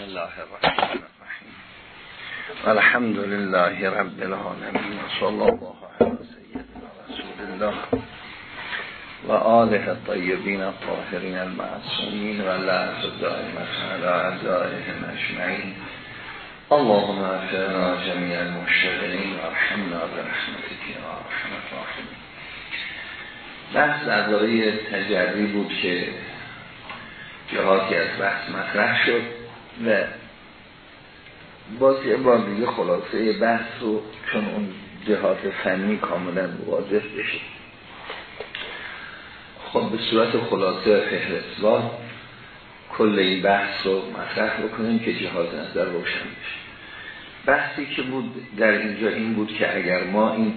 الله الرحمن الرحیم الحمد لله رب العالمین صلی الله علی سیدنا رسول الله و آله الطیبین الطاهرین المعصومین و لعنت دائمت علی اعدائهم اجمعین اللهم افعنا جمیع المشتغلین و ارحمنا برحمتك یا ارحم الراحمین بحث درباره تجری بود که جهاتی از بحث مطرح شد. و باز یه بار دیگه خلاصه بحث رو چون اون جهات فنی کاملا واضح بشه. خب به صورت خلاصه فهرستوار کل این بحث رو مطرح بکنیم که جهات نظر روشن بشه. بحثی که بود در اینجا این بود که اگر ما این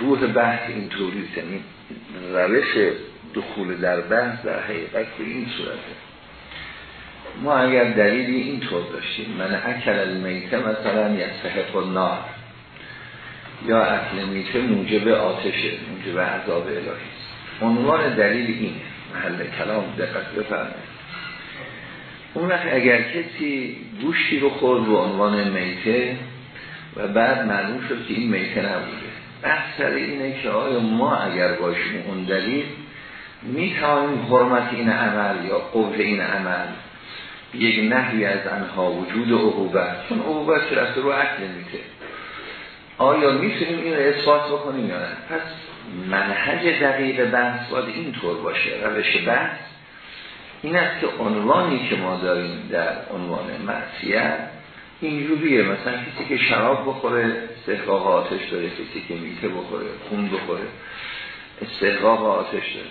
روح بحث این طوری یعنی روش دخول در بحث در حقیقت به این صورته. ما اگر دلیلی اینطور داشتیم من اکل المیته مثلا یستحق النار یا اکل میته موجب آتشه موجب عذاب الهی عنوان دلیل اینه. محل کلام دقت بفرمایید. اون وقت اگر کسی گوشتی رو خورد به عنوان میته و بعد معلوم شد که این میته نبوده. بحث اینه که آیا ما اگر باشیم اون دلیل می توانیم حرمت این عمل یا قوه این عمل یک نحوی از انها وجود عقوبت چون عقوبت رفته رو عقل میته آیا می‌تونیم این رو اثبات بکنیم یا نه؟ پس منهج دقیق بحث باید اینطور باشه. روش بحث این است که عنوانی که ما داریم در عنوان معصیت اینجوریه. مثلا کسی که شراب بخوره استحقاق آتش داره. کسی که میته بخوره خون بخوره استحقاق آتش داره.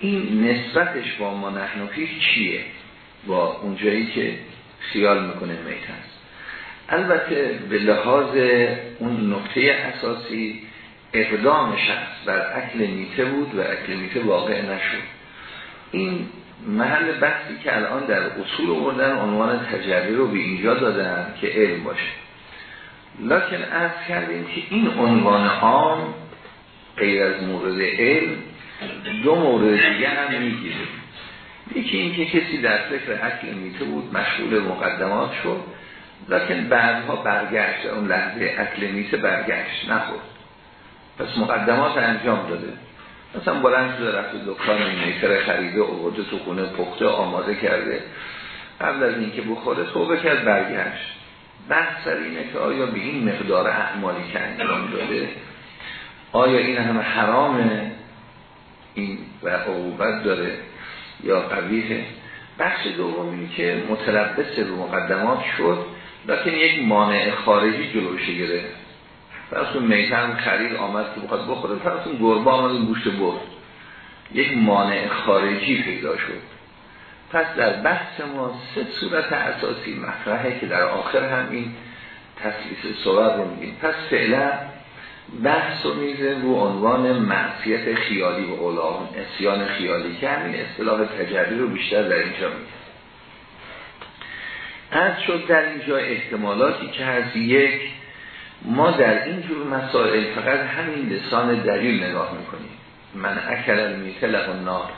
این نسبتش با ما نحنفی چیه؟ با اونجایی که خیال می‌کنه میت هست. البته به لحاظ اون نقطه اساسی اقدام شخص بر اکل میته بود و اکل میته واقع نشد. این محل بحثی که الان در اصول آوردن عنوان تجربه رو به اینجا دادن که علم باشه. لکن از کردیم که این عنوان عام غیر از مورد علم دو مورد دیگه هم می‌گیره یکی این که کسی در فکر حکل میته بود مشغول مقدمات شد لکن بعدها برگشت اون لحظه اکل میته برگشت نخورد. پس مقدمات انجام داده. مثلا بلند شده رفت دکان میتر خریده اوورده تو خونه پخته آماده کرده. قبل از اینکه بخوره توبه کرد برگشت. بحث سر اینه که آیا به این مقدار اعمالی که انجام داده آیا این همه حرامه؟ این و عقوبت داره. یا قویه. بخش دومی که متلبس رو مقدمات شد. لیکن یک مانع خارجی جلوشه گرفت فرسون میتن خرید آمد که بخواد بخوره. فرسون گربه آمد گوشت برد. یک مانع خارجی پیدا شد. پس در بحث ما سه صورت اساسی مطرحه که در آخر هم این تسلیس صورت رو میگیم. پس فعلا بحث میزه رو عنوان معصیت خیالی و غلام اسیان خیالی که همین اصطلاح تجربی رو بیشتر در اینجا میگه. از شد در اینجا احتمالاتی که هست یک ما در این جور مسائل فقط همین لسان دلیل نگاه می‌کنیم. من اکل المیته النار.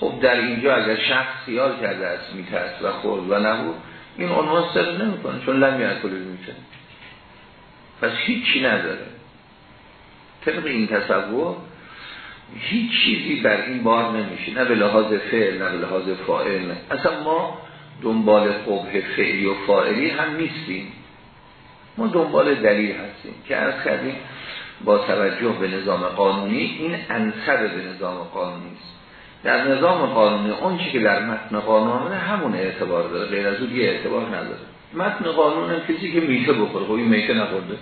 خب در اینجا اگر شخص خیال کرده است میترس و خورد و نبود این عنوان سر نمی‌کنه چون لم یکل میته پس هیچی نداره. طبق این تصور هیچ چیزی بر این بار نمیشه. نه به لحاظ فعل نه به لحاظ فاعل. اصلا ما دنبال قبه فعلی و فاعلی هم نیستیم. ما دنبال دلیل هستیم که از کردیم با توجه به نظام قانونی این انصر به نظام قانونی است. در نظام قانونی اون که در متن قانون همون اعتبار داره. غیر از اون یه اعتبار نداره. متن قانون کسی که میته بخوره. خب این میته نخورده.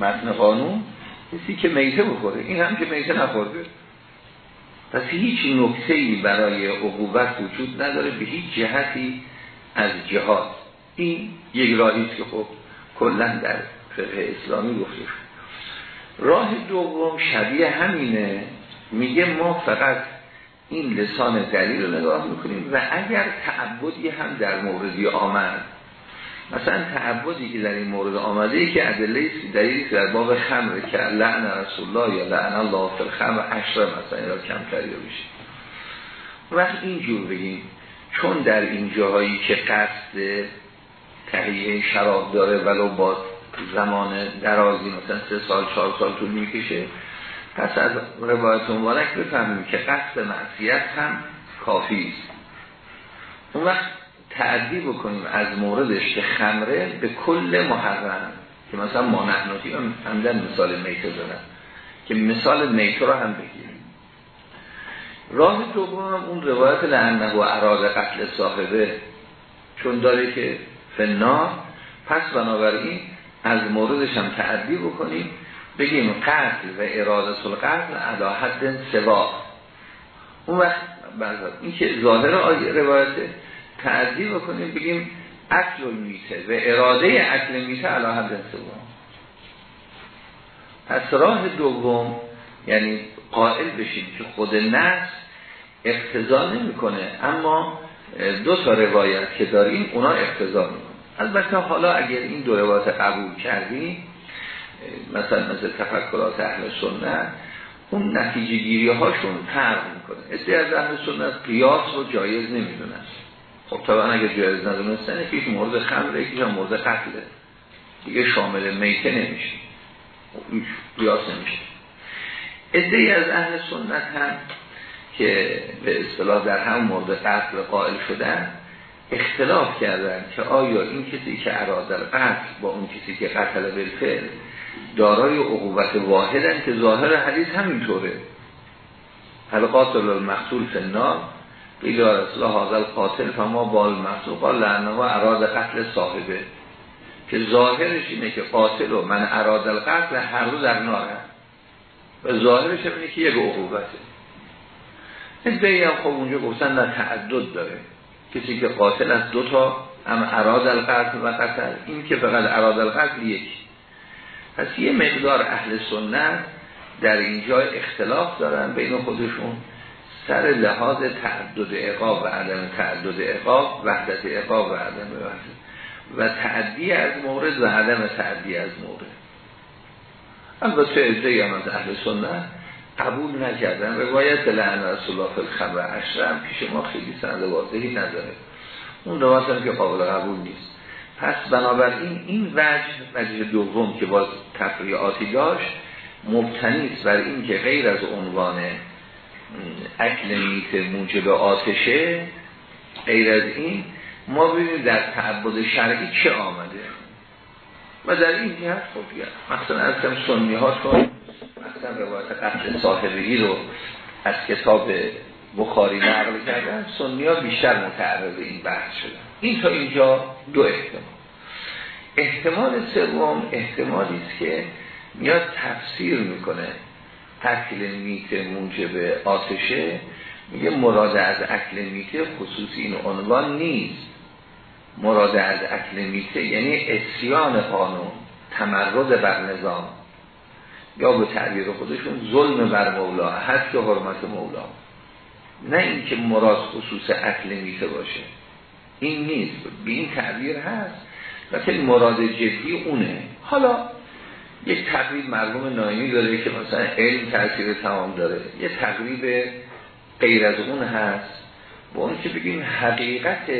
متن قانون کسی که میته بخوره. این هم که میته نخورده. پس هیچ نکته ای برای عقوبت وجود نداره به هیچ جهتی از جهات این یک راهی که خب کلا در فقه اسلامی گفته راه دوم شبیه همینه. میگه ما فقط این لسان دلیل رو نگاه می‌کنیم و اگر تعبدی هم در موردی آمد مثلا تعبدی که در این مورد آمده ای که ادله دلیلی در باب خمر که لعن رسول الله یا لعن الله فی الخمر عشره مثلا یا کم کردی بشه وقت اینجور بگیم چون در این جاهایی که قصد تهیه شراب داره ولو با زمان درازی مثلا سه سال چهار سال طول می‌کشه پس از روایت مبارک بفهمیم که قصد معصیت هم کافی است. اون وقت تعدی بکنیم از موردش که خمره به کل محرم. که مثلا ما نحناتی همدن مثال میته زدن که مثال میته رو هم بگیریم. راه دوم هم اون روایت لعنه و عراض قتل صاحبه. چون داره که فنار. پس بنابراین از موردش هم تعدی بکنیم. بگیم قتل و اراده قتل علا حد سوا. اون وقت این که ظاهر روایت تعدی بکنیم بگیم اکل میته و اراده اکل میته علا حد سوا پس راه دوم یعنی قائل بشیم که خود نفس اقتضا نمی‌کنه اما دو تا روایت که داریم اونا اقتضا می‌کنه. البته حالا اگر این دو روایت قبول کردیم مثلا مثل تفکرات اهل سنت اون نتیجه گیری هاشون فرق می‌کنه. از اهل سنت قیاس رو جایز نمی‌دونن. خب طبعا اگر جایز ندونستن یکیش مورد خمره یکیش مورد قتله دیگه شامل میته نمیشه. قیاس نمیشه. ادهی از اهل سنت هم که به اصطلاح در هم مورد قتل قائل شدن اختلاف کردن که آیا این کسی که ارادل قتل با اون کسی که قتل بالفعل دارای عقوبت واحدن که ظاهر حدیث همینطوره. هل قاتل المقتول فنار قیل رسول حاضر قاتل فما بال قال لعنه و اراد قتل صاحبه. که ظاهرش اینه که قاتل و من اراد القتل هر دو در ناره و ظاهرش اینه که یک عقوبته. این هم خب اونجا گفتن در تعدد داره. کسی که قاتل از دو تا هم اراد القتل و قتل. این که فقط اراد القتل یک. پس یه مقدار اهل سنت در اینجا اختلاف دارن بین خودشون. سر لحاظ تعدد اقاب و عدم تعدد اقاب وحدت اقاب و عدم وحدت. و تعدی از مورد و عدم تعدی از مورد. البته ازده هم از اهل سنت قبول نکردن. روایت لعن رسول الله الخمر اشرم پیش ما خیلی سند واضحی نداره. اون روایت هم که قابل قبول نیست. پس بنابراین این وجه وجه دوم که باز تفریعاتی داشت مبتنیست بر این که غیر از عنوان اکل میت موجب آتشه غیر از این ما ببینیم در تعبد شرعی چه آمده. و در این جهت خب مثلا از کم سنی ها چون مثلا روایت قتل صاحبی رو از کتاب بخاری نقل کردن سنی ها بیشتر متعرض این بحث شدن. این تا اینجا دو احتمال. احتمال سوم احتمالی است که میاد تفسیر می‌کنه. اکل میت موجب آتشه میگه مراد از اکل میته خصوصی این عنوان نیست. مراد از اکل میته یعنی اسیان قانون تمرد بر نظام. یا به تعبیر خودشون ظلم بر مولا حد که حرمت مولا. نه اینکه مراد خصوص اکل میته باشه. این نیست به این تعبیر هست. لیکن مراد جدی اونه. حالا یک تقریب مرگوم نایمی داره که مثلا علم تاثیر تمام داره. یه تقریب غیر از اون هست. با اون که بگیم حقیقت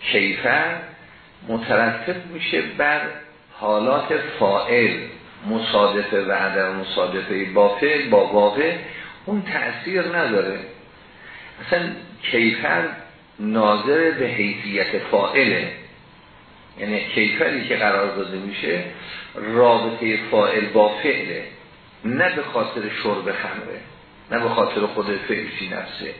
کیفر مترتب میشه بر حالات فائل مصادفه و عدم مصادفه با با واقع اون تأثیر نداره. اصلا کیفر ناظر به حیثیت فائله یعنی کیفری که قرار داده میشه رابطه فائل با فعله نه به خاطر شرب خمره نه به خاطر خود فعلشی نفسه.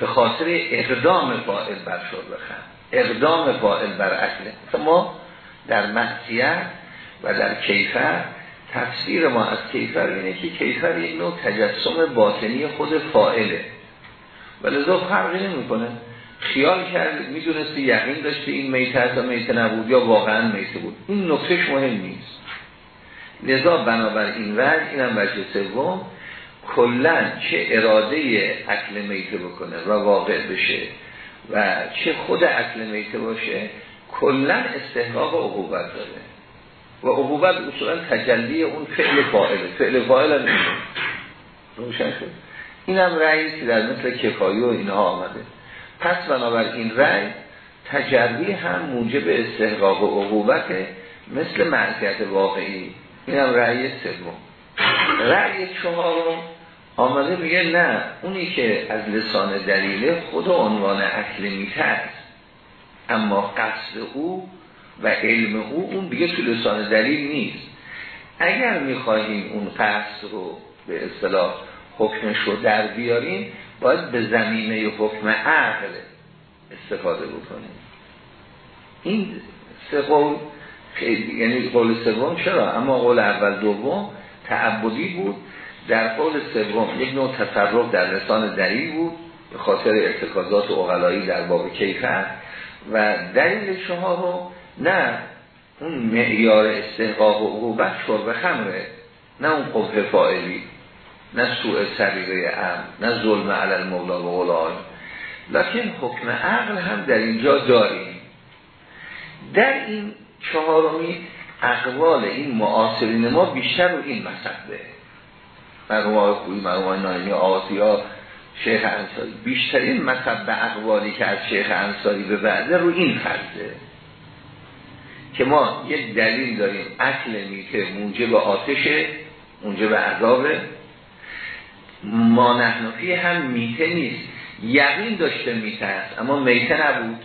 به خاطر اقدام فائل بر شرب خمر اقدام فائل بر اکله ما در معصیت و در کیفر تفسیر ما از کیفر اینه که کیفر یک نوع تجسم باطنی خود فائله و لذا فرقی نمی‌کنه. خیال کرد می‌دونستی یقین داشتی این میته تا میته نبود یا واقعا میته بود. این نکتهش مهم نیست. لذا بنابر این وجه اینم وجه سوم کلا چه اراده اکل میته بکنه و واقع بشه و چه خود اکل میته باشه کلا استحقاق عقوبت داره. و عقوبت اصولا تجلی اون فعل فاعله فعل فاعل هم روشن شد؟ این هم که در مثل کفایی و اینها آمده. پس بنابراین رأی تجربی هم موجب استحقاق و عقوبت مثل معصیت واقعی. این هم رأی سوم. رأی چهارم آمده میگه نه اونی که از لسان دلیل خود عنوان اکل میته است اما قصد او و علم او اون دیگه تو لسان دلیل نیست. اگر می‌خواهیم اون قصد رو به اصطلاح حکمش رو در بیاریم باید به زمینه حکم عقل استفاده بکنیم. این سه قول یعنی قول سوم چرا؟ اما قول اول دوم تعبدی بود. در قول سوم یک نوع تصرف در لسان دلیل بود به خاطر ارتکازات اغلایی در باب کیفر و دلیل رو نه اون معیار استحقاق و عقوبت شرب خمره نه اون قبه فائلی نه سوء سریقه ام نه ظلم علی مولا و غلال لکن حکم عقل هم در اینجا داریم. در این چهارمی اقوال این معاصرین ما بیشتر رو این مسئله مرحوم های خوبی مرحوم های نایمی شیخ انصاری. بیشترین مطب اقوالی که از شیخ انصاری به بعده رو این فرده که ما یک دلیل داریم. اصل میته موجب آتشه موجب عذابه. ما نحنفی هم میته نیست. یقین داشته میته است اما میته نبود.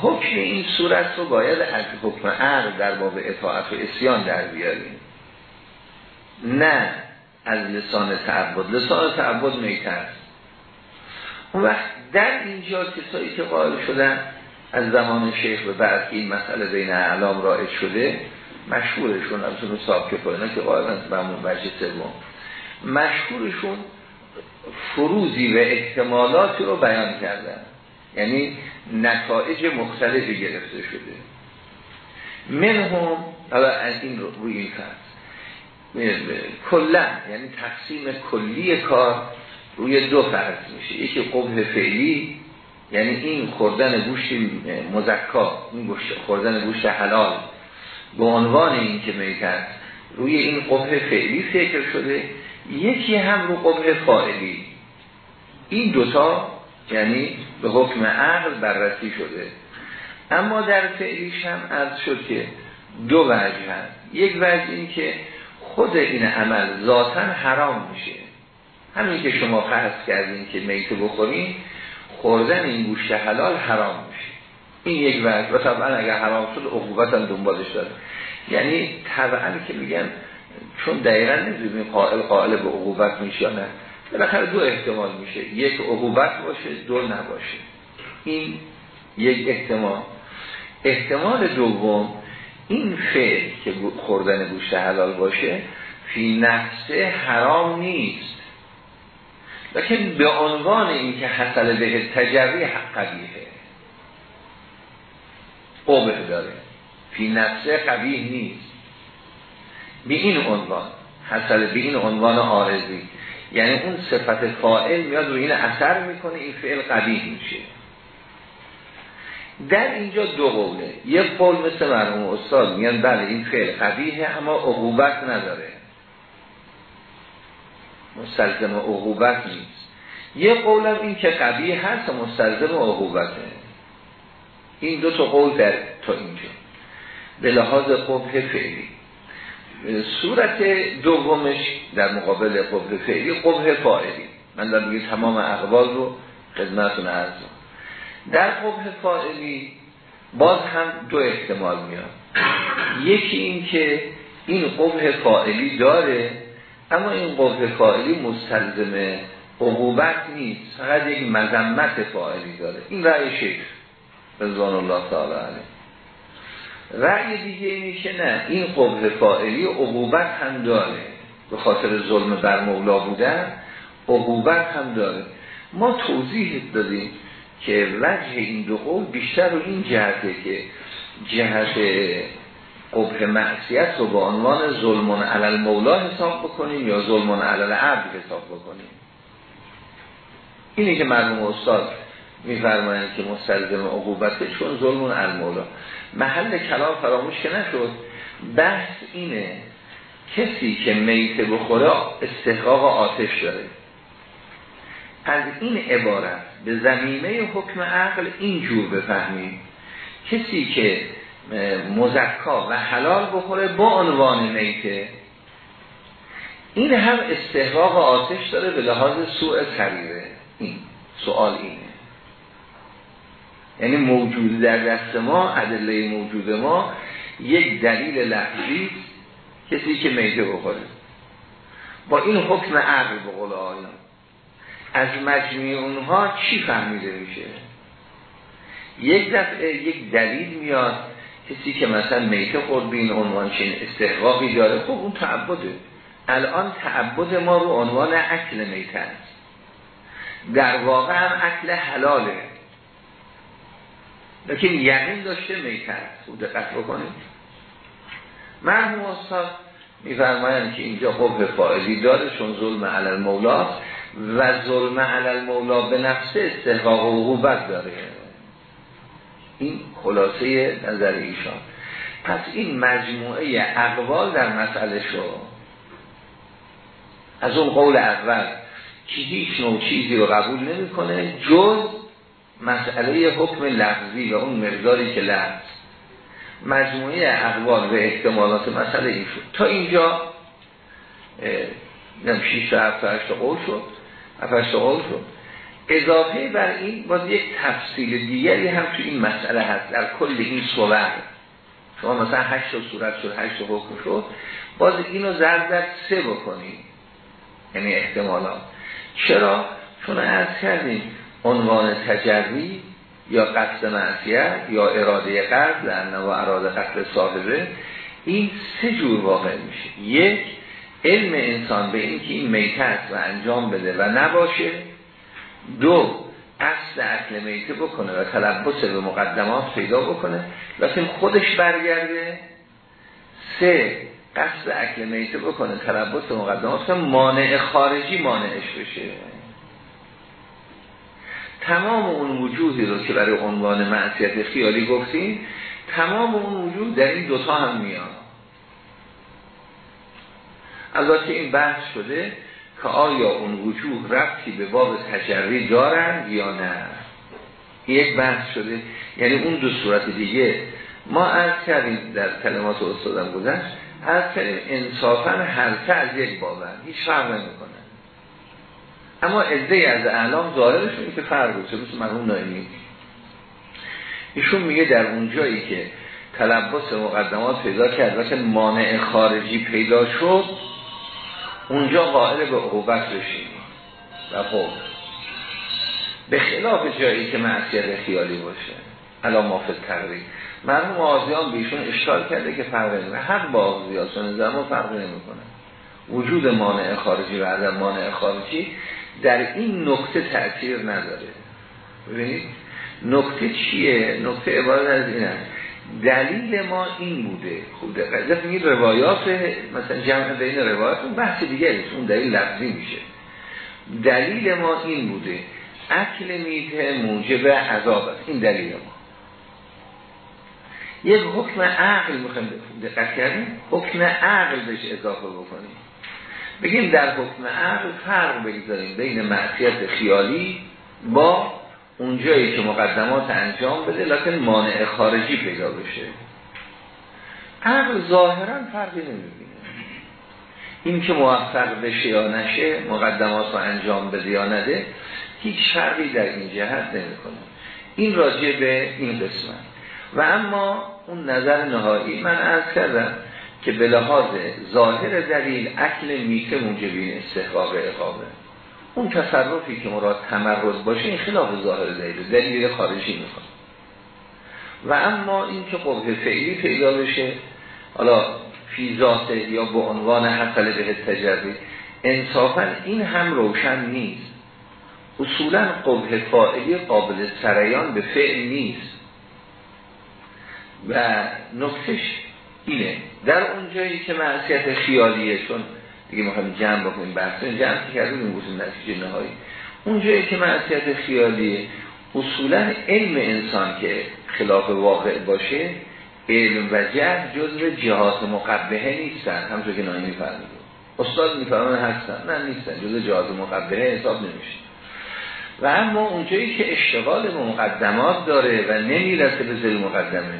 حکم این صورت رو باید از حکم عقل در باب اطاعت و اسیان در بیاریم. نه از لسان تعبد. لسان تعبد میته است. اون وقت در اینجا کسایی که قائل شدن از زمان شیخ به بعد این مسئله بین اعلام رایج شده مشهورشون از اون صاحب که که قائل به بچه سوم. مشهورشون فروزی و احتمالاتی رو بیان کردن. یعنی نتایج مختلفی گرفته شده. منهم حالا از این رو روی این کلا یعنی تقسیم کلی کار روی دو فرض میشه. یکی قبه فعلی یعنی این خوردن گوشت مزکا این خوردن گوشت حلال. به عنوان این که میتن روی این قبه فعلی فکر شده. یکی هم رو قبه فاعلی. این دوتا یعنی به حکم عقل بررسی شده. اما در فعلیش هم از شد که دو وجه هست. یک وجه این که خود این عمل ذاتا حرام میشه. همین که شما فرض کردین که میته بخورین خوردن این گوشت حلال حرام میشه. این یک وجه. و طبعا اگر حرام شد عقوبت هم دنبالش داره. یعنی طبعا که میگن چون دقیقا نمی‌دونیم قائل قائل به عقوبت میشه یا نه. بالاخره دو احتمال میشه. یک عقوبت باشه دو نباشه. این یک احتمال. احتمال دوم این فعل که خوردن گوشت حلال باشه فی نفسه حرام نیست. لیکن به عنوان این که حصل به تجربی حق قبیه قبه داره. فی نفسه قبیه نیست. به این عنوان حصل به این عنوان آرزی. یعنی اون صفت فائل میاد روی این اثر می‌کنه این فعل قبیه میشه. در اینجا دو قوله. یک قول مثل مرحوم استاد میان بله این فعل قبیه اما عقوبت نداره. مستلزم عقوبت نیست. یه قولم این که قبیه هست مستلزم عقوبته. این دو تا قول در تا اینجا. به لحاظ قبه فعلی. صورت دومش در مقابل قبه فعلی قبه فاعلی. من در بگید تمام اقوال رو خدمتون عرض در قبه فاعلی باز هم دو احتمال میاد یکی این که این قبه فاعلی داره اما این قبه فاعلی مستلزم عقوبت نیست. فقط یک مذمت فاعلی داره. این رأی شیخ رضوان الله تعالی علیه. رأی دیگه که نه این قبه فاعلی عقوبت هم داره. به خاطر ظلم بر مولا بودن عقوبت هم داره. ما توضیح دادیم که وجه این دو قول بیشتر رو این جهته که جهت قبه معصیت رو به عنوان ظلمون علل مولا حساب بکنیم یا ظلمون علل عبد حساب بکنیم. اینه که مرموم استاد میفرمایند که مستلزم عقوبته چون ظلمون علل مولا محل کلام فراموش که نشد بحث اینه کسی که میت بخوره استحقاق آتش داره. از این عبارت به زمینه حکم عقل اینجور بفهمیم. کسی که مزکا و حلال بخوره با عنوان میته این هم استحقاق آتش داره به لحاظ سوء سریره. این سوال اینه. یعنی موجود در دست ما ادله موجود ما یک دلیل لحظی کسی که میته بخوره. با این حکم عقل به قول آیان از مجموع اونها چی فهمیده میشه؟ یک دفعه یک دلیل میاد کسی که مثلا میته خورد به این عنوان چین استحقاقی داره. خب اون تعبده. الان تعبد ما رو عنوان اکل میته است. در واقع هم اکل حلاله. لیکن یقین داشته است خوب دقت بکنید. مرحوم استاد میفرمایند که اینجا قبه فائلی داره چون ظلم علل مولا و ظلم علل مولا به نفس استحقاق و حقوبت داره. این خلاصه نظر ایشان. پس این مجموعه اقوال در مسئله شو. از اون قول اول که هیچ نوع چیزی رو قبول نمی‌کنه جز مسئله حکم لفظی و اون مقداری که لفظ. مجموعه اقوال و احتمالات مسئله این شد. تا اینجا نم 6 تا 7 تا 8 قول شد. 7 قول شد. اضافه بر این باز یک تفصیل دیگری هم تو این مسئله هست. در کل این صور شما مثلا 8 تا صورت شد 8 تا حکم شد. باز اینو ضرب در سه بکنید یعنی احتمالات. چرا؟ چون از کردیم عنوان تجربی یا قصد معصیت یا اراده قصد لانه و اراده قصد صاحبه این سه جور واقع میشه. یک علم انسان به این که این میتت و انجام بده و نباشه. دو قصد اصل میته بکنه و تلبس به مقدمات پیدا بکنه لیکن خودش برگرده. سه قصد اکل میته بکنه تلبس مقدمات مانع خارجی مانعش بشه. تمام اون وجودی رو که برای عنوان معصیت خیالی گفتیم تمام اون وجود در این دوتا هم میاد. البته این بحث شده که آیا اون وجود رفتی به باب تجری دارن یا نه. یک بحث شده. یعنی اون دو صورت دیگه. ما از کردیم در کلمات استادم گذشت از کردیم انصافا هر از یک بابن هیچ فرق نمی‌کنه. اما عده از اعلام ظاهرشون که فرق بود مثل مرحوم نایمی. ایشون میگه در اون جایی که تلبس مقدمات پیدا کرد و مانع خارجی پیدا شد اونجا قائل به عقوبت بشیم و خب به خلاف جایی که معصیت خیالی باشه الان مافد تقریب مرحوم آزیان بیشون اشکال کرده که فرق نمی‌کنه هر با آزیان زمان فرق نمی‌کنه وجود مانع خارجی و عدم مانع خارجی در این نکته تأثیر نداره. ببینید نکته چیه؟ نکته عبارت از این است. دلیل ما این بوده. خوب دقیقه این روایات مثلا جمع بین روایات اون بحث دیگه اون دلیل لفظی میشه. دلیل ما این بوده. اکل میته موجب عذاب است. این دلیل ما. یک حکم عقل می‌خوایم دقت کردیم. حکم عقل بهش اضافه بکنیم. بگیم در حکم عقل فرق بگذاریم بین معصیت خیالی با اونجایی که مقدمات انجام بده لکن مانع خارجی پیدا بشه. عقل ظاهرا فرقی نمی‌بینه. این که موفق بشه یا نشه مقدمات رو انجام بده یا نده هیچ فرقی در این جهت نمی‌کنه. این راجع به این قسمت. و اما اون نظر نهایی من از کردم که به لحاظ ظاهر دلیل اکل میته موجبین استحقاق اقامه اون تصرفی که مراد تمرز باشه این خلاف ظاهر دلیل دلیل خارجی می‌خواد. و اما این که قبه فعلی پیدا بشه حالا فی ذات یا به عنوان حصل به تجربی انصافا این هم روشن نیست. اصولا قبه فائلی قابل سریان به فعل نیست. و نکتش اینه. در اون جایی که معصیت خیالیه چون دیگه می‌خوایم جمع بکنیم بحث جمع کردیم این بودیم نتیجه نهایی. اون جایی که معصیت خیالیه اصولا علم انسان که خلاف واقع باشه علم و جهل جزء جهات مقبهه نیستن. همونطور که نایی میفرمید استاد میفرمان هستن. نه نیستن. جزء جهات مقبهه حساب نمیشه. و اما اونجایی که اشتغال مقدمات داره و نمی‌رسه به زل مقدمه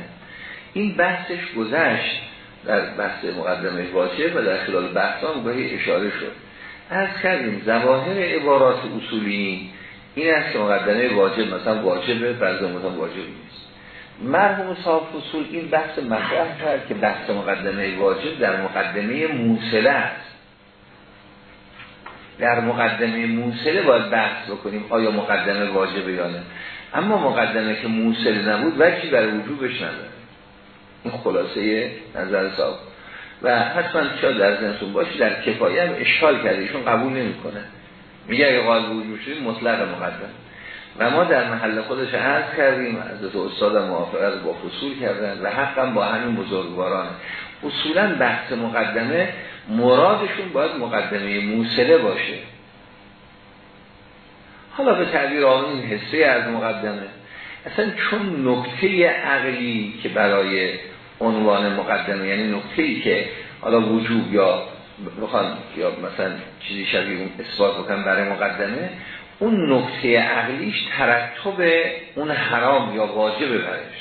این بحثش گذشت در بحث مقدمه واجب و در خلال بحثان گاهی اشاره شد. از کردیم زواهر عبارات اصولی این است که مقدمه واجب مثلا واجبه بعضی واجب نیست. مرحوم صاحب اصول این بحث مطرح کرد که بحث مقدمه واجب در مقدمه موصله است. در مقدمه موصله باید بحث بکنیم آیا مقدمه واجبه یا نه. اما مقدمه که موصله نبود وجهی برای وجوبش نداره. این خلاصه نظر صاحب و حتما شاید در زنتون باشی در کفایه هم اشکال کرده ایشون قبول نمی‌کنه. میگه اگه قال وجود شدید مطلق مقدم. و ما در محل خودش عرض کردیم از استاد موافقت با فصول کردن و حقا با همین بزرگواران اصولا بحث مقدمه مرادشون باید مقدمه موسله باشه. حالا به تعبیر آن این حسه از مقدمه. اصلا چون نکته عقلی که برای عنوان مقدمه یعنی نکته ای که حالا وجوب یا بخوان یا مثلا چیزی شبیه اون اثبات بکن برای مقدمه اون نکته عقلیش ترتب اون حرام یا واجب برش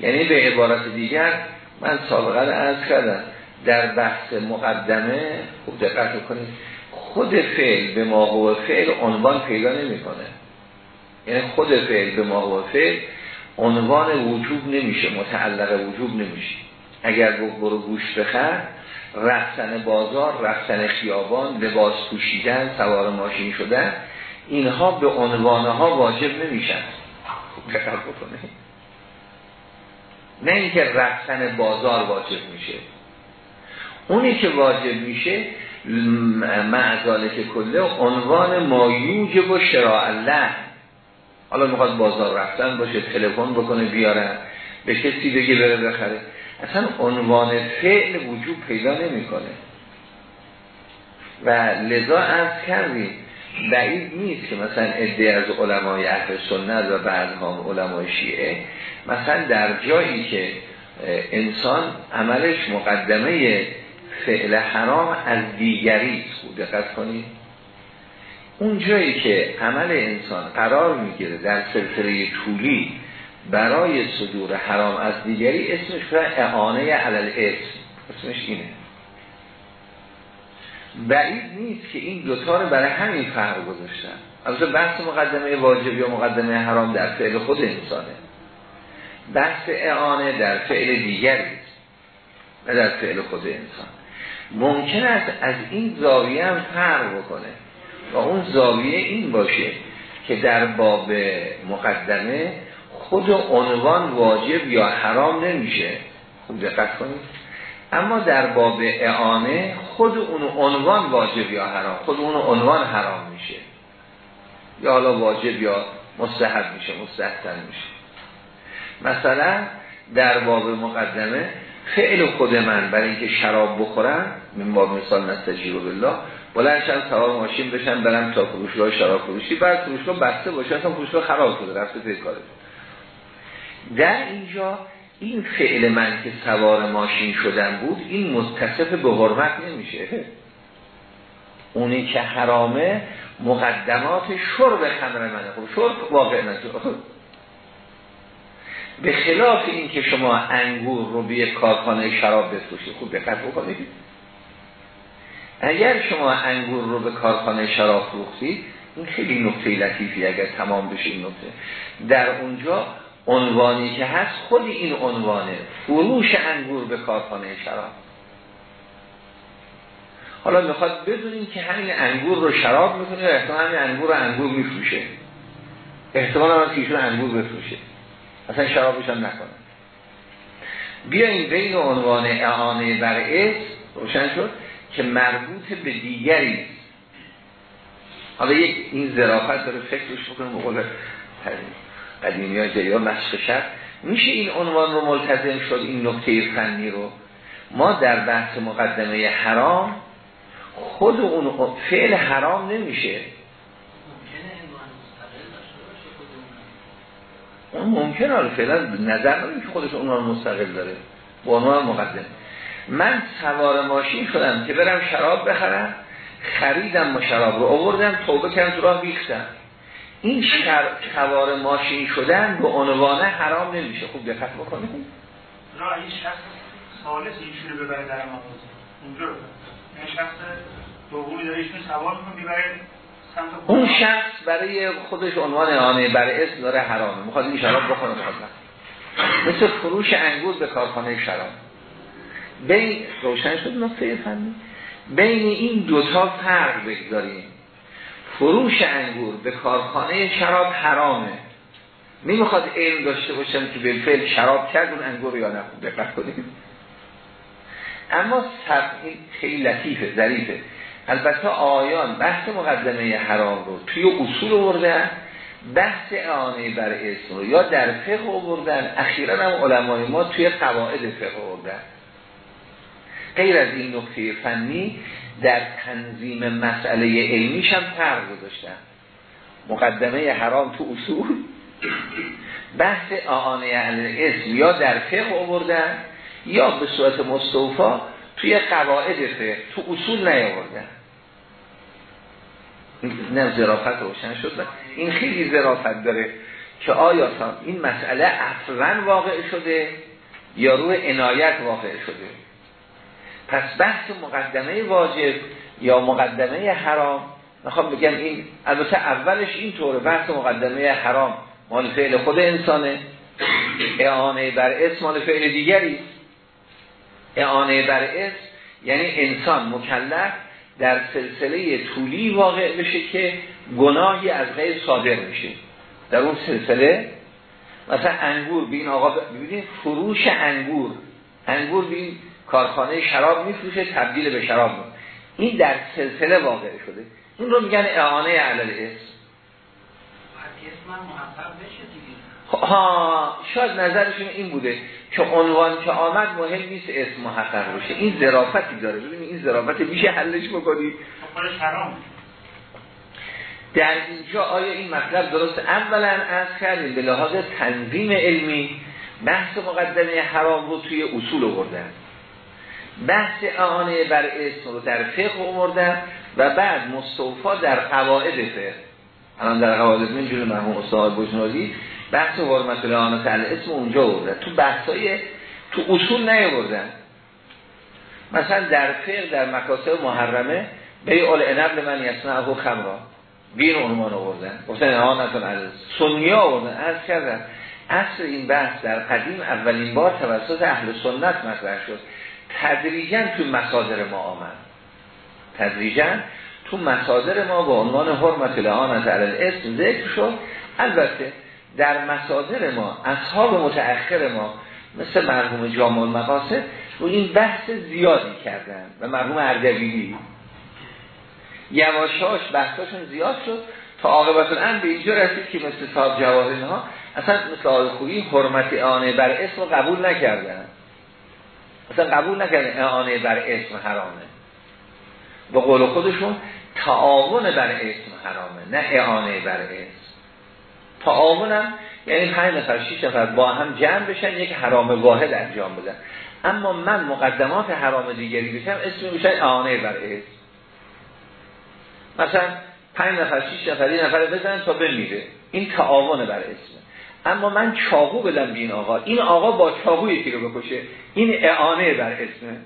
یعنی به عبارت دیگر من سابقا عرض کردم در بحث مقدمه خوب دقت کنید خود فعل به ما فعل عنوان پیدا نمی‌کنه. یعنی خود فعل به ما فعل عنوان وجوب نمیشه متعلق وجوب نمیشه. اگر برو گوش بخر رفتن بازار رفتن خیابان لباس پوشیدن سوار ماشین شدن اینها به عنوانها واجب نمیشن. دقت بکنه؟ نه اینکه رفتن بازار واجب میشه. اونی که واجب میشه معذاله که کله عنوان مایوج و شراع الله. حالا می‌خواد بازار رفتن باشه تلفن بکنه بیارن به کسی بگه بره بخره. اصلا عنوان فعل وجود پیدا نمی‌کنه. و لذا از کردیم بعید نیست که مثلا عده از علمای اهل سنت و بعضها علمای شیعه مثلا در جایی که انسان عملش مقدمه فعل حرام از دیگری خوب دقت کنید. اون جایی که عمل انسان قرار می‌گیره در سلسله طولی برای صدور حرام از دیگری اسمش را اعانه علل اسم اسمش اینه. بعید نیست که این دوتا رو برای همین فرق گذاشتن. البته بحث مقدمه واجب یا مقدمه حرام در فعل خود انسانه. بحث اعانه در فعل دیگری نه در فعل خود انسان. ممکن است از این زاویه هم فرق بکنه. و اون زاویه این باشه که در باب مقدمه خود عنوان واجب یا حرام نمیشه. خوب دقت کنید. اما در باب اعانه خود اون عنوان واجب یا حرام خود اون عنوان حرام میشه. یا حالا واجب یا مستحب میشه مستحسن میشه. مثلا در باب مقدمه فعل خود من برای اینکه شراب بخورم من باب مثال نستجیب بالله بلندشم سوار ماشین بشن برم تا فروشگاه شراب فروشی. بعد فروشگاه بسته باشه اصلا فروشگاه خراب شده رفته پی کاره در اینجا این فعل من که سوار ماشین شدن بود این متصف به حرمت نمیشه. اونی که حرامه مقدمات شرب خمر منه. خب شرب واقع نشد به خلاف این که شما انگور رو به کارخانه شراب بفروشید خوب دقت بکنید. اگر شما انگور رو به کارخانه شراب فروختید این خیلی نکته لطیفی اگر تمام بشه این نکته در اونجا عنوانی که هست خود این عنوانه فروش انگور به کارخانه شراب. حالا می‌خواد بدونیم که همین انگور رو شراب می‌کنه و احتمال همین انگور رو انگور میفروشه. احتمال هم که انگور بفروشه. اصلا شرابش هم نکنه. بیاییم بین عنوان اعانه بر اسم روشن شد؟ که مربوط به دیگری حالا یک این ظرافت داره فکرش بکنه به قدیمی های مشق شد. میشه این عنوان رو ملتزم شد این نکته فنی رو؟ ما در بحث مقدمه حرام خود اون فعل حرام نمیشه. اون ممکن حالا فعلا نظر که خودش عنوان مستقل داره. با عنوان مقدم من سوار ماشین شدم که برم شراب بخرم خریدم شراب رو آوردم توبه کردم تو راه بیختم. این شر... سوار ماشین شدن به عنوان حرام نمیشه. خوب دقت بکنید. را این شخص سالس ایشونو ببره در مغازه اونجا. این شخص دومی داره ایشون سوار می‌کنه می‌بره اون شخص برای خودش عنوان آنه برای اسم داره حرامه. می‌خواد این شراب بخوره مثل فروش انگور به کارخانه شراب. بین روشن شد نقطه فنی. بین این دوتا فرق بگذاریم. فروش انگور به کارخانه شراب حرامه. نمی‌خواد علم داشته باشم که به فعل شراب کرد اون انگور یا نه. دقت کنیم. اما سب این خیلی لطیفه ظریفه. البته آیان بحث مقدمه حرام رو توی اصول آوردن بحث اعانه بر اسم رو یا در فقه آوردن اخیرا هم علمای ما توی قواعد فقه آوردن. غیر از این نقطه فنی در تنظیم مسئله علمیش هم فرق گذاشتن مقدمه حرام تو اصول. بحث آانه اسم یا در فقه آوردن یا به صورت مستوفا توی قواعد فقه تو اصول نیاوردن. نه زرافت روشن شد. این خیلی زرافت داره که آیا این مسئله اصلا واقع شده یا روی عنایت واقع شده؟ پس بحث مقدمه واجب یا مقدمه حرام؟ می‌خوام بگم این البته اولش این طوره بحث مقدمه حرام مال فعل خود انسانه. اعانه بر اسم مال فعل دیگری. اعانه بر اسم یعنی انسان مکلف در سلسله طولی واقع بشه که گناهی از غیر صادر میشه. در اون سلسله مثلا انگور بین آقا ببینید فروش انگور. انگور بین کارخانه شراب میفروشه تبدیل به شراب میشه این در سلسله واقع شده. این رو میگن اعانه علل اسم ها شاید نظرشون این بوده که عنوان که آمد مهم نیست اسم محقق بشه این ظرافتی داره. ببینید این ظرافت میشه حلش بکنی. در اینجا آیا این مطلب درست اولا از کردیم به لحاظ تنظیم علمی بحث مقدمه حرام رو توی اصول آوردن. بحث اعانه بر اسم رو در فقه آوردن و بعد مستوفا در قواعد فقه. الان در قواعد من جلو مرحوم استاد بجنازی بحث حرمت الاعانه تعالی اسم اونجا آوردن تو بحثای تو اصول نیاوردن. مثلا در فقه در مکاسب محرمه بیع العنب من یصنعه خمرا. بین عنوان آوردن. گفتن اعانتون علیه سنیا آوردن. عرض کردن. اصل این بحث در قدیم اولین بار توسط اهل سنت مطرح شد. تدریجا تو مصادر ما آمد. تدریجا تو مصادر ما با عنوان حرمت از علل اسم ذکر شد. البته در مصادر ما اصحاب متأخر ما مثل مرحوم جامع المقاصد رو این بحث زیادی کردن و مرحوم اردبیلی. یواشاش بحثاشون زیاد شد تا عاقبت الان به اینجا رسید که مثل صاحب جواهرین ها اصلا مثل آقای خویی حرمت آنه بر اسم قبول نکردن. اصلا قبول نکردن اعانه بر اسم حرامه. با قول خودشون تعاون بر اسم حرامه نه اعانه بر اسم. تعاونم یعنی پنج نفر شیش نفر با هم جمع بشن یک حرام واحد انجام بدن. اما من مقدمات حرام دیگری بشم اسم میشه اعانه بر اسم. مثلا پنج نفر شیش نفر یه نفر بزنن تا بمیره. این تعاون بر اسم اما من چاقو بدم به این آقا. این آقا با چاقو یکی رو بکشه. این اعانه بر اسمه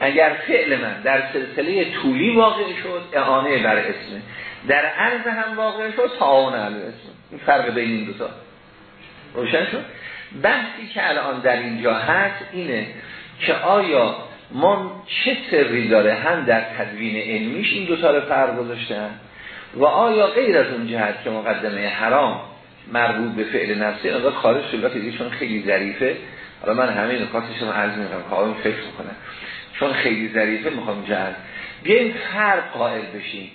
اگر فعل من در سلسله طولی واقع شد اعانه بر اسمه در عرض هم واقع شد تعاون علی اسمه این فرق بین این دوتا. روشن شد؟ بحثی که الان در اینجا هست اینه که آیا ما چه سری داره هم در تدوین علمیش این دوتا رو فرق گذاشتن و آیا غیر از اون جهت که مقدمه حرام مربوط به فعل نفسی اونجا خارج شد. که چون خیلی ظریفه حالا من همه نکاتش رو عرض می‌کنم. که آقایون فکر می‌کنم. چون خیلی ظریفه می‌خوام جهت بیایم فرق قائل بشیم.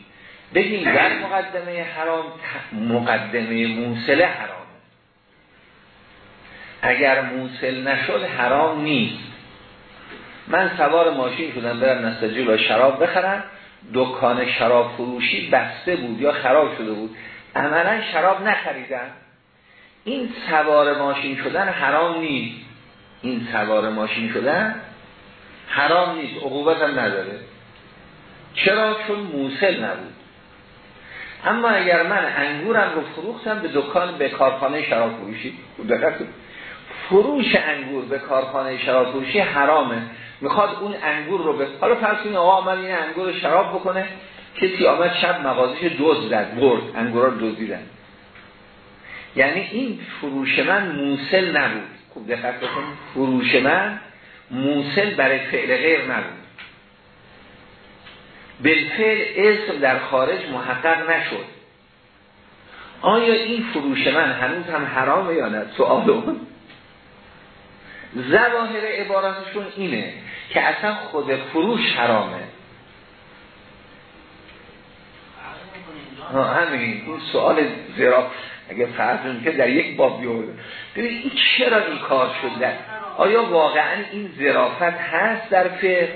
بگیم در مقدمه حرام مقدمه موسله حرام. اگر موسل نشد حرام نیست. من سوار ماشین شدم برم نستجیل و شراب بخرم. دکان شراب فروشی بسته بود یا خراب شده بود. عملا شراب نخریدن. این سوار ماشین شدن حرام نیست. این سوار ماشین شدن حرام نیست. عقوبت هم نداره. چرا؟ چون موسل نبود. اما اگر من انگورم رو فروختم به دکان به کارخانه شراب فروشی. فروش انگور به کارخانه شراب فروشی حرامه. می‌خواد اون انگور رو به حالا کنید آقا این انگور شراب بکنه. کسی آمد شب مغازش دوز زد برد انگورا رو دزدیدن. یعنی این فروش من موسل نبود. خوب دقت بکن فروش من موسل برای فعل غیر نبود. بالفعل اسم در خارج محقق نشد. آیا این فروش من هنوز هم حرامه یا نه؟ سوال زواهر عبارتشون اینه که اصلا خود فروش حرامه. همین اون سوال زیرا. اگه فرض که در یک باب بیورده ببین این چرا این کار شده؟ آیا واقعا این زرافت هست در فقه؟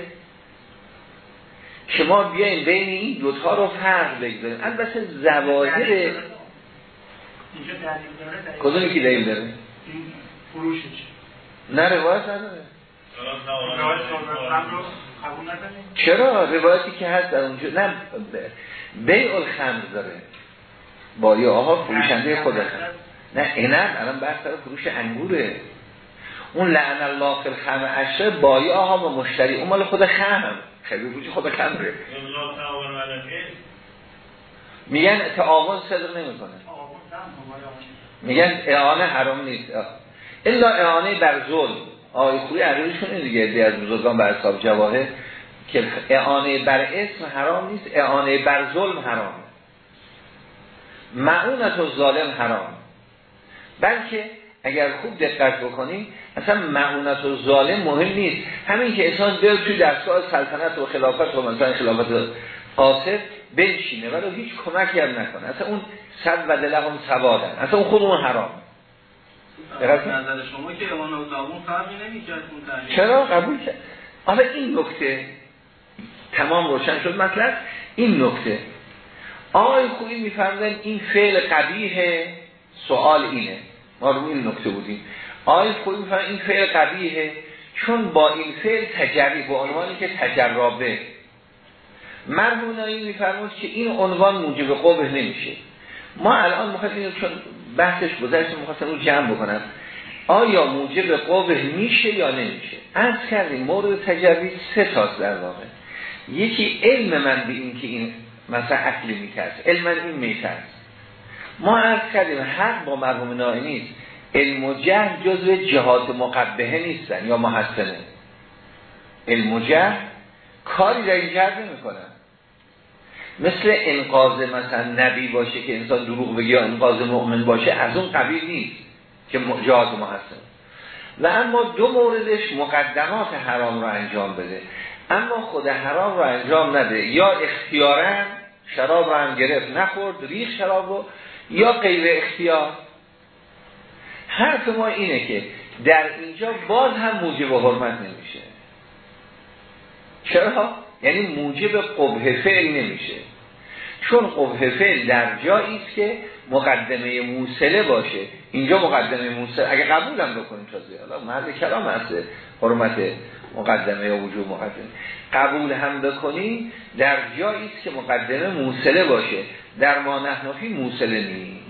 که ما بیایم بین این دوتا رو فرق بگذاریم. البته زواهر کدومی که دلیل داره؟ نه روایت نداره. چرا؟ روایتی که هست در اونجا. نه بیع الخمر داره. بایی آها فروشنده خود نه اینم الان بحث فروش انگوره. اون لعن الله فی الخمر اشره بایی آها و مشتری. اون مال خود خم خیلی فروش خود خمره. میگن تعاون صدق نمی‌کنه. میگن اعانه حرام نیست. الا اعانه بر ظلم. آقای خوی عقیدشون این دیگه. دی از بزرگان بر حساب جواهر. که اعانه بر اسم حرام نیست اعانه بر ظلم حرام معونت و ظالم حرام. بلکه اگر خوب دقت بکنیم اصلا معونت و ظالم مهم نیست. همین که انسان بیاد توی دستگاه سلطنت و خلافت و مثلا خلافت قاصد بنشینه ولی هیچ کمکی هم نکنه. اصلا اون صد و دلهم سوادن. اصلا اون خود اون حرام نظر شما که امان و فرقی نمی‌کرد چرا؟ قبول کرد. حالا این نکته تمام روشن شد مطلب. این نکته. آقای خوبی میفرمدن این فعل قبیه سوال اینه. ما رو این نکته بودیم. آقای خوبی میفرمدن این فعل قبیه چون با این فعل تجربی به عنوانی که تجربه. مرمونایی میفرمود که این عنوان موجب قبه نمیشه. ما الان می‌خواستیم چون بحثش گذشت می‌خواستم رو جمع بکنم. آیا موجب قبه میشه یا نمیشه؟ از کردیم مورد تجربی سه تاست در واقع. یکی علم من به این که این مثلا اکلی می‌کرد علم من این می‌کرد ما از کردیم حق با مرحوم نائمی علم و جهل جزو جهات مقبهه نیستن یا محسنه. علم و جهل کاری در این جهت نمی مثل انقاذ مثلا نبی باشه که انسان دروغ بگه یا انقاذ مؤمن باشه از اون قبیل نیست که جهات محسن. و اما دو موردش مقدمات حرام رو انجام بده. اما خود حرام رو انجام نده. یا اختیارا شراب رو هم گرفت نخورد ریخ شراب رو یا غیر اختیار. حرف ما اینه که در اینجا باز هم موجب حرمت نمیشه. چرا؟ یعنی موجب قبه فعل نمیشه. چون قبه فعل در است که مقدمه موسله باشه. اینجا مقدمه موسله اگه قبولم بکنیم تازه. حالا مرد کلام هست حرمت مقدمه یا وجود مقدمه. قبول هم بکنیم در جایی که مقدمه موسله باشه. در ما نحنفی موسله نیست.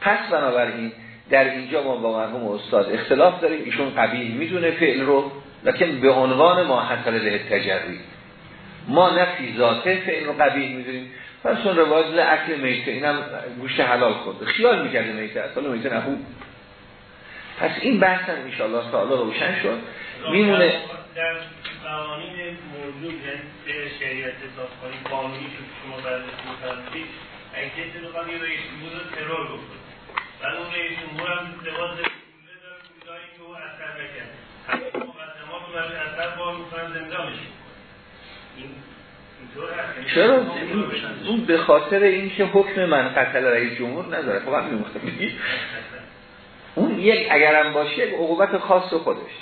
پس بنابراین در اینجا ما با مرحوم استاد اختلاف داریم. ایشون قبیل می‌دونه فعل رو لکن به عنوان ما حصل به تجربی ما نفی ذاته فعل رو قبیل می‌دونیم. پس اون روایت اکل میته اینم گوشت حلال خورده. خیال می‌کرده میته اصلا میته نخوب پس این بحث هم انشاءالله تعالی روشن شد. میمونه در قوانین موجود یعنی شریعت حساب کنیم قانونی که شما برده فرمودید اگه کسی بخواد یه رئیس جمهور رو ترور بکنه. بعد اون رئیس جمهور هم لباس پوله داره پولایی که او اثر نکرد. همه مقدمات رو برای اثر بار می‌کنن زندانش چرا؟ اون به خاطر اینکه حکم من قتل رئیس جمهور نداره. خب هم میگه یک اگرم باشه یک عقوبت خاص خودش.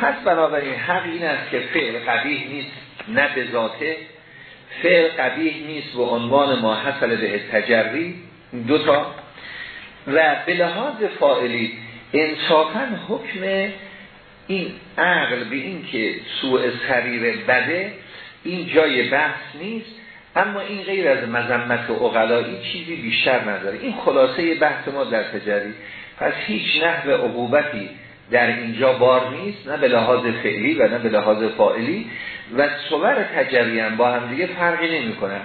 پس بنابراین حق این است که فعل قبیح نیست نه به ذاته. فعل قبیح نیست به عنوان ما حصل به تجری. دوتا و به لحاظ فائلی انصافا حکم این عقل به این که سوء سریر بده این جای بحث نیست. اما این غیر از مذمت و اقلایی چیزی بیشتر نداره. این خلاصه بحث ما در تجری. پس هیچ نحو عقوبتی در اینجا بار نیست نه به لحاظ فعلی و نه به لحاظ فاعلی. و صور تجری هم با هم دیگه فرقی نمی کنن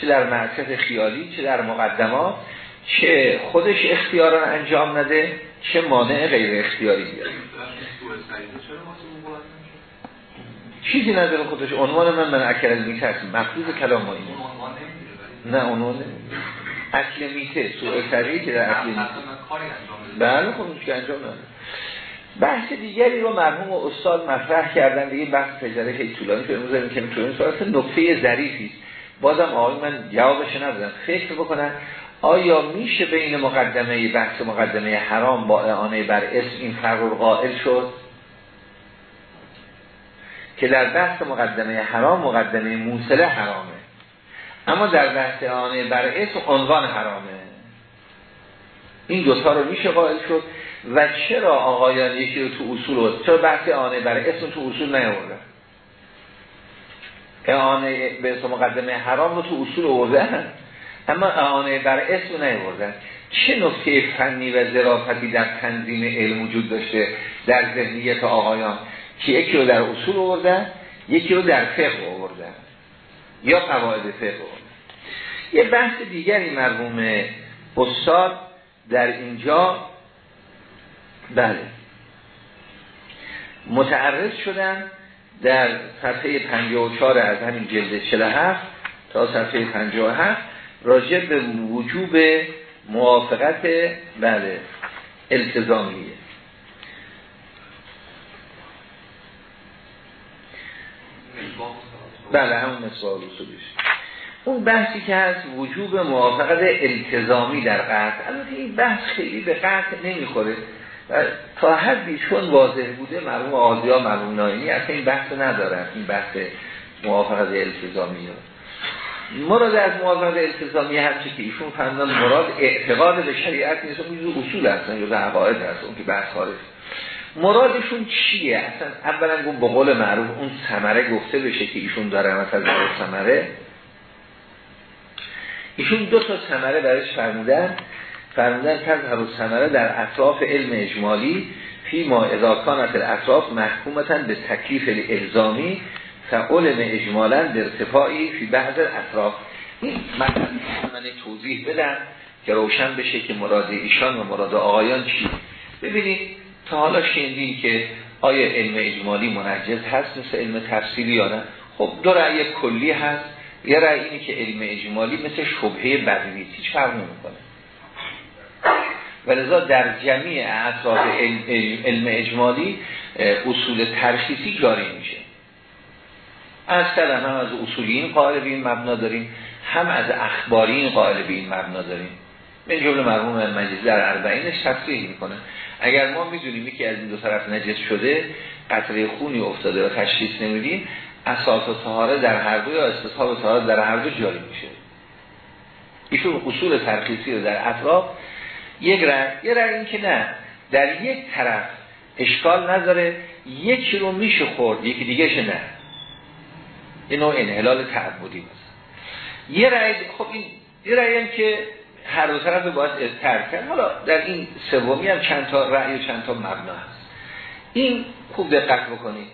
چه در معصف خیالی چه در مقدمات چه خودش اختیاران انجام نده چه مانع غیر اختیاری بیاره. چیزی نداره خودش. عنوان من من اکل از میترسیم مخصوص کلام ما اینه. نه عنوان. اکل میته سریعی که در میته بله خودش که انجام نده بحث دیگری رو مرحوم و استاد مطرح کردن دیگه بحث تجاره که طولانی شده می‌ذاریم که طولانی صورت نقطه ظریفی. بازم آقای من جوابش ندادم. فکر بکنن آیا میشه بین مقدمه بحث مقدمه حرام با اعانه بر اسم این فرق قائل شد؟ که در بحث مقدمه حرام مقدمه موصله حرامه. اما در بحث اعانه بر اسم عنوان حرامه. این دوتا رو میشه قائل شد. و چرا آقایان یکی رو تو اصول رو چرا بحث اعانه بر اسم تو اصول نیاوردن؟ اعانه به اسم مقدمه حرام رو تو اصول آوردن. اما اعانه بر اسم نیاوردن. چه نکته فنی و ظرافتی در تنظیم علم وجود داشته در ذهنیت آقایان؟ که یکی رو در اصول آوردن یکی رو در فقه آوردن. یا قواعد فقه یه بحث دیگری مرحوم استاد در اینجا بله. متعرض شدن در صفحه 54 از همین جلد 47 تا صفحه 57 راجع به وجوب موافقت بله التزامیه. بله همون مثال رسولش اون بحثی که هست وجوب موافقت التزامی در قطع. البته این بحث خیلی به قطع نمی‌خوره. تا حدی چون واضح بوده مرحوم آزیا مرحوم نایمی اصلا این بحث ندارن. این بحث موافقت التزامی مراد از موافقت التزامی هرچی که ایشون فهمدن مراد اعتقاد به شریعت نیست. اون اصول هستن یا عقاید هست اون که بحث خارج. مرادشون چیه؟ اصلا اولا به قول معروف اون ثمره گفته بشه که ایشون داره مثلا ثمره. ایشون دو تا ثمره برش فرمودن. فرمودن تظهر ثمره در اطراف علم اجمالی فی ما اضاکانت الاطراف محکومتا به تکلیف الزامی علم اجمالا به ارتفاعی فی بعض اطراف این من توضیح بدم که روشن بشه که مراد ایشان و مراد آقایان چی. ببینید تا حالا شنیدین که آیا علم اجمالی منجز هست مثل علم تفصیلی یا نه؟ خب دو رأی کلی هست. یه رأی اینی که علم اجمالی مثل شبهه بدوی هیچ فرق نمی‌کنه. ولذا در جمعی اطراف علم اجمالی اصول ترخیصی جاری میشه. از کلم هم از اصولین قائل به این مبنا داریم هم از اخبارین قائل به این مبنا داریم. من جمله مرحوم مجلس در اربعینش تصریح می‌کنه. اگر ما می‌دونیم که از این دو طرف نجس شده قطره خونی افتاده و تشخیص نمیدیم اساس و طهاره در هر دو یا استصحاب طهاره در هر دو جاری میشه. ایشون اصول ترخیصی رو در اطراف یک رنگ یه رنگ این که نه در یک طرف اشکال نداره یکی رو میشه خورد یکی دیگه نه. این نوع انحلال تعبدی مثلا. یه رأی خب این یه رأی هم که هر دو طرف باید ترک کرد. حالا در این سومی هم چند تا رأی و چند تا مبنا هست. این خوب دقت بکنید.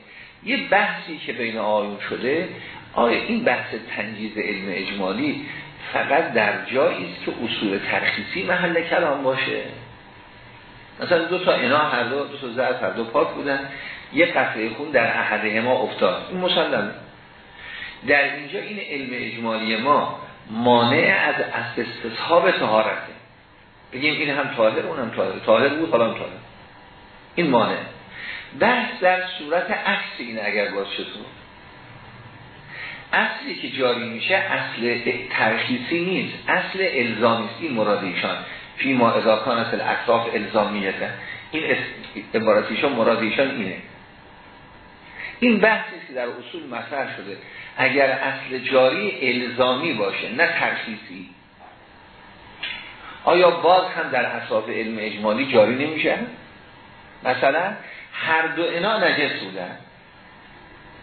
یه بحثی که بین آیون شده آیا این بحث تنجیز علم اجمالی فقط در جایی است که اصول ترخیصی محل کلام باشه؟ مثلا دو تا انا هر دو دو تا زرد هر دو پاک بودن. یه قطره خون در احده ما افتاد. این مسلمه. در اینجا این علم اجمالی ما مانع از استصحاب تهارته بگیم این هم طاهر اون هم طاهر طاهر بود حالا هم طاهر این مانع. بحث در صورت اصل این اگر باز چطور اصلی که جاری میشه اصل ترخیصی نیست اصل الزامی است. این مراد ایشان. فی ما اضاکان اصل اطراف الزامیته این عبارتیشان مراد ایشان اینه. این بحثی که در اصول مطرح شده اگر اصل جاری الزامی باشه نه ترخیصی آیا باز هم در اصلاف علم اجمالی جاری نمیشه؟ مثلا هر دو انا نجس بودن.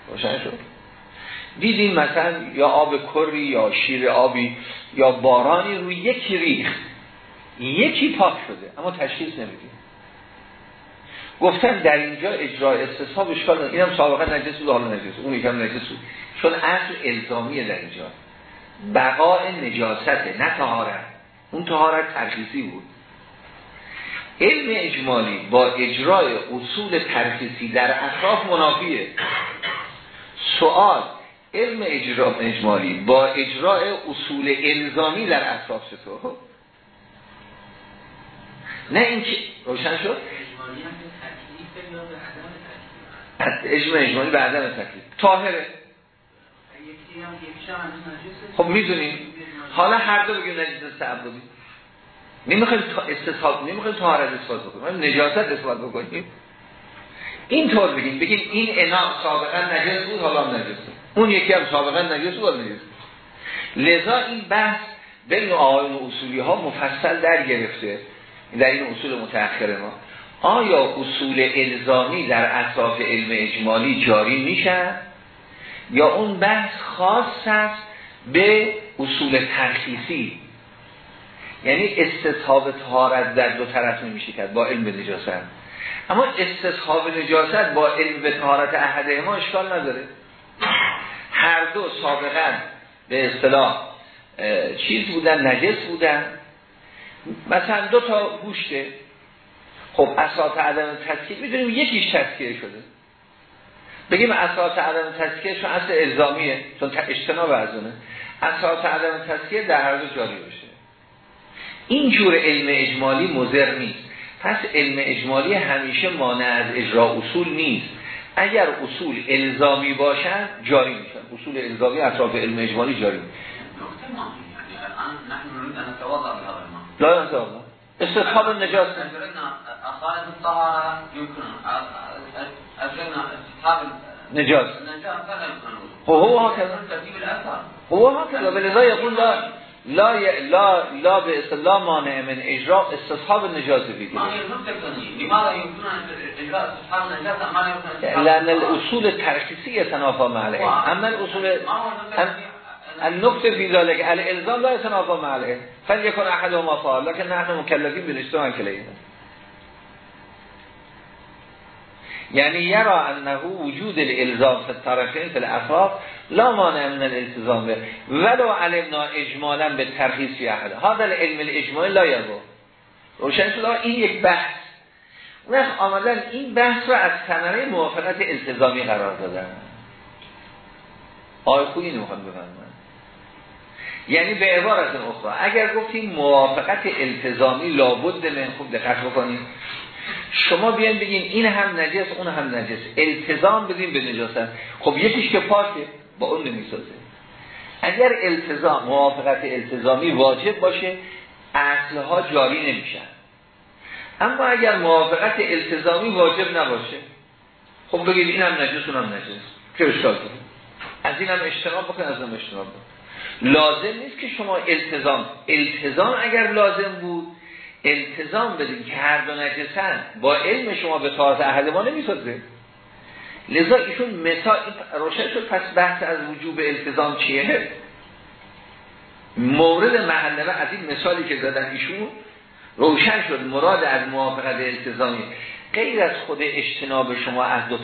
روشن شد؟ دیدیم مثلا یا آب کری یا شیر آبی یا بارانی روی یکی ریخ یکی پاک شده اما تشخیص نمیدیم. گفتن در اینجا اجرای استصحاب اشکال این هم سابقا نجس بود حالا نجس اون یکم نجس بود. چون اصل الزامیه در اینجا. بقاء نجاسته نه تهارت اون تهارت ترخیصی بود. علم اجمالی با اجرای اصول ترخیصی در اطراف منافیه. سوال علم اجرا اجمالی با اجرای اصول الزامی در اطراف چطور؟ نه این که روشن شد؟ اجماع اجمالی به عدم تکلیف. طاهره. خب می‌دونیم. حالا هر دو بگیم نجیز تعبدی. نمی‌خوایم استصحاب نمی‌خوایم طهارت اثبات بکنیم نجاست اثبات بکنیم. اینطور بگیم بگیم این انا سابقا نجس بود حالا نجس اون یکی هم سابقا نجس بود نجس لذا این بحث بین آقایون اصولی ها مفصل در گرفته در این اصول متأخر ما. آیا اصول الزامی در اطراف علم اجمالی جاری میشن یا اون بحث خاص است به اصول ترخیصی یعنی استصحاب تهارت در دو طرف نمیشه کرد با علم نجاست. اما استصحاب نجاست با علم به تهارت احده ما اشکال نداره. هر دو سابقا به اصطلاح چیز بودن نجس بودن. مثلا دو تا گوشته خب اساس عدم تسکیه می‌دونیم یکیش تسکیه شده. بگیم اساس عدم تسکیه چون اصل الزامیه چون اجتناب از اساس عدم تسکیه در هر دو جاری باشه. این جور علم اجمالی مزر نیست پس علم اجمالی همیشه مانع از اجرا اصول نیست اگر اصول الزامی باشن جاری میشن اصول الزامی اطراف علم اجمالی جاری میشن لا انتظار استصحاب النجاس نجاس هو هكذا هو هكذا ولذا يقول لا لا لا لا به اصطلاح مانع من اجرا استصحاب النجاز بگیره لان الاصول الترخیصی يتنافى مع العلم اما الاصول النقطه في ذلك الالزام لا يتنافى مع العلم فليكن احدهما فعال لكن نحن مكلفين بالاجتماع كليهما یعنی یرا انه وجود الالزام فی الطرفین فی الاطراف لا مانع من الالتزام به. ولو علمنا اجمالا به ترخیص فی احد. هذا العلم الاجمالی لا یبو. روشن شد این یک بحث. اون آمدن این بحث رو از ثمره موافقت التزامی قرار دادن. آی خوبی نمی‌خوام بفهمن یعنی به عبارت اخرى اگر گفتیم موافقت التزامی لابد من خوب دقت بکنیم. شما بیان بگین این هم نجس اون هم نجس. التزام بدین به نجاست خب یکیش که پاکه با اون نمی‌سازه. اگر التزام موافقت التزامی واجب باشه اصلها جاری نمیشن. اما اگر موافقت التزامی واجب نباشه خب بگید این هم نجس اون هم نجس. چه اشکال از این هم اجتناب بکن از این اجتناب بکن. لازم نیست که شما التزام. التزام اگر لازم بود التزام بدین که هر دو نجسن با علم شما به طاعت اهل ما نمی‌سازه. لذا ایشون مثال روشن شد پس بحث از وجوب التزام چیه؟ مورد محله از این مثالی که زدن ایشون روشن شد مراد از موافقت التزامی. غیر از خود اجتناب شما از دو تا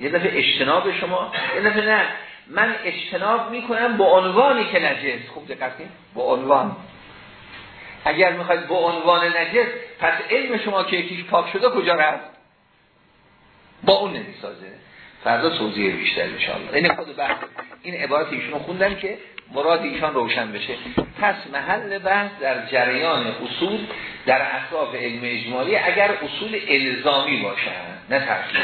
یه دفعه اجتناب شما یه دفعه نه. من اجتناب می‌کنم با عنوانی که نجس. خوب دقت با عنوان. اگر می‌خواید با عنوان نجس پس علم شما که یکیش پاک شده کجا رفت؟ با اون نمی‌سازه. فردا توضیح بیشتر انشاءالله. این خود بحث این عبارت ایشونو خوندم که مراد ایشان روشن بشه. پس محل بحث در جریان اصول در اطراف علم اجمالی اگر اصول الزامی باشن نه ترکیبی